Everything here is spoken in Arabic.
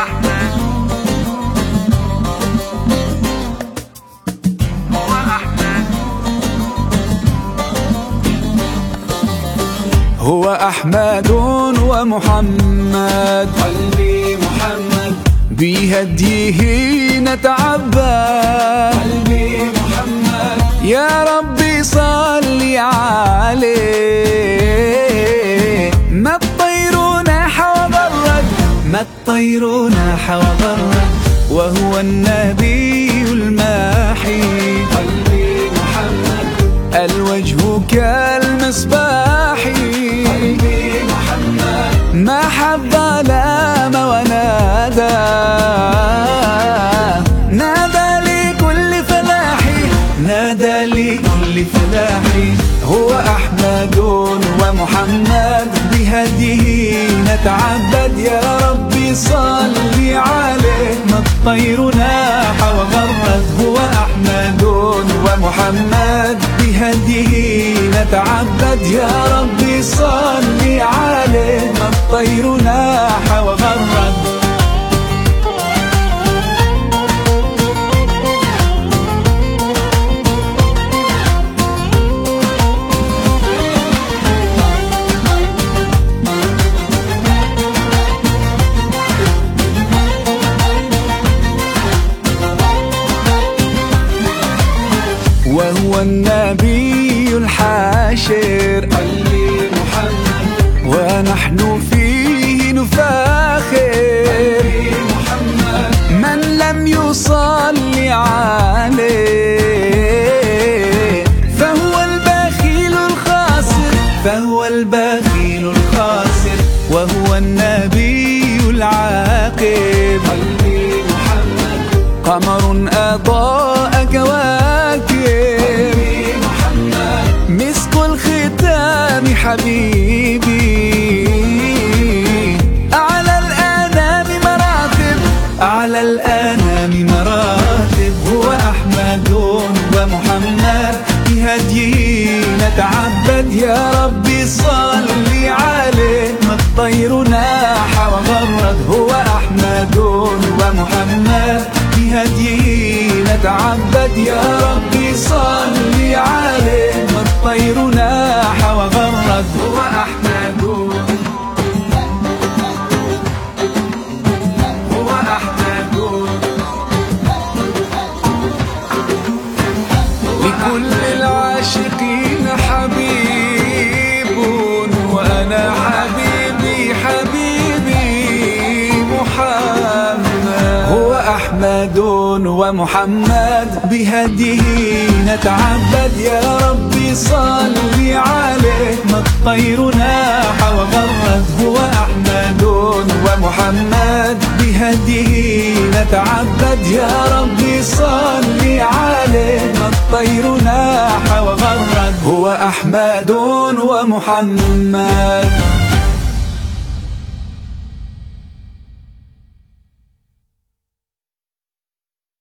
أحمد هو أحمد. هو أحمد ومحمد. قلبي محمد. بهديه نتعبد. الطير ناح وبرد وهو النبي الماحي. قلبي محمد الوجه كالمصباح قلبي محمد ما حب لام ونادى. نادى لكل فلاحي نادى لكل فلاحي. هو أحمد ومحمد بهديه نتعبد يا ربي. الطير ناح وغرد هو أحمد ومحمد بهديه نتعبد. يا ربي صل عليه الطير وهو النبي الحاشر. قلبي محمد ونحن فيه نفاخر. محمد من لم يصلي عليه فهو البخيل الخاسر. فهو البخيل الخاسر. وهو النبي محمد قمر أضاء حبيبي. أعلى الآنام مراتب أعلى الآنام مراتب. هو أحمد ومحمد بهديه نتعبد يا ربي صل عليه. ما الطير ناح وغرد هو أحمد ومحمد بهديه نتعبد يا ربي صل عليه ما الطير ناح وغرد أحمد ومحمد بهديه نتعبد يا ربي صل عليه ما الطير ناح وغرد هو أحمد ومحمد بهديه نتعبد يا ربي صل عليه ما الطير ناح وغرد هو أحمد ومحمد.